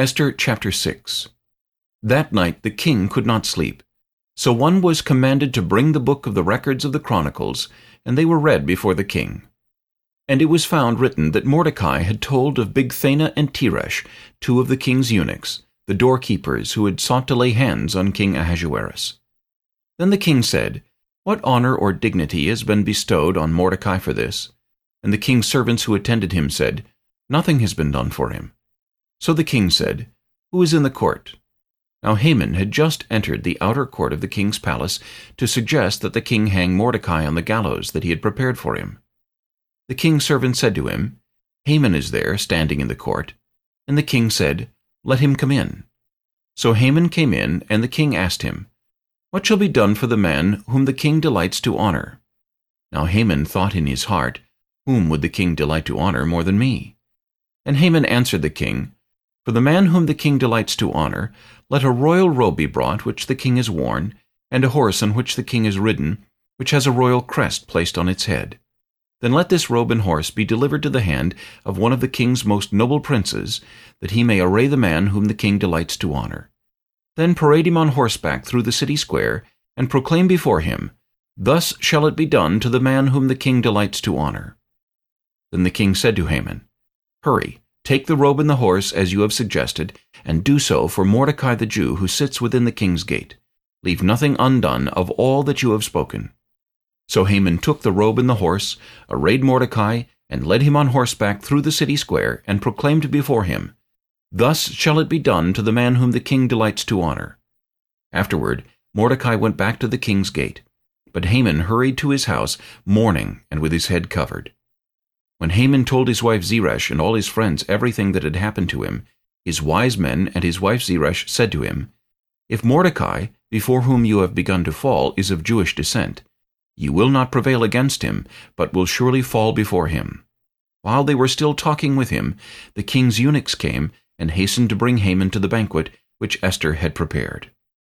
Esther chapter 6 That night the king could not sleep. So one was commanded to bring the book of the records of the Chronicles, and they were read before the king. And it was found written that Mordecai had told of Bigthana and Teresh, two of the king's eunuchs, the doorkeepers who had sought to lay hands on King Ahasuerus. Then the king said, What honor or dignity has been bestowed on Mordecai for this? And the king's servants who attended him said, Nothing has been done for him. So the king said, Who is in the court? Now Haman had just entered the outer court of the king's palace to suggest that the king hang Mordecai on the gallows that he had prepared for him. The king's servant said to him, Haman is there, standing in the court. And the king said, Let him come in. So Haman came in, and the king asked him, What shall be done for the man whom the king delights to honor? Now Haman thought in his heart, Whom would the king delight to honor more than me? And Haman answered the king, for the man whom the king delights to honor, let a royal robe be brought, which the king has worn, and a horse on which the king is ridden, which has a royal crest placed on its head. Then let this robe and horse be delivered to the hand of one of the king's most noble princes, that he may array the man whom the king delights to honor. Then parade him on horseback through the city square, and proclaim before him, Thus shall it be done to the man whom the king delights to honor. Then the king said to Haman, Hurry, Take the robe and the horse, as you have suggested, and do so for Mordecai the Jew, who sits within the king's gate. Leave nothing undone of all that you have spoken. So Haman took the robe and the horse, arrayed Mordecai, and led him on horseback through the city square, and proclaimed before him, Thus shall it be done to the man whom the king delights to honor. Afterward Mordecai went back to the king's gate. But Haman hurried to his house, mourning and with his head covered. When Haman told his wife Zeresh and all his friends everything that had happened to him, his wise men and his wife Zeresh said to him, If Mordecai, before whom you have begun to fall, is of Jewish descent, you will not prevail against him, but will surely fall before him. While they were still talking with him, the king's eunuchs came and hastened to bring Haman to the banquet which Esther had prepared.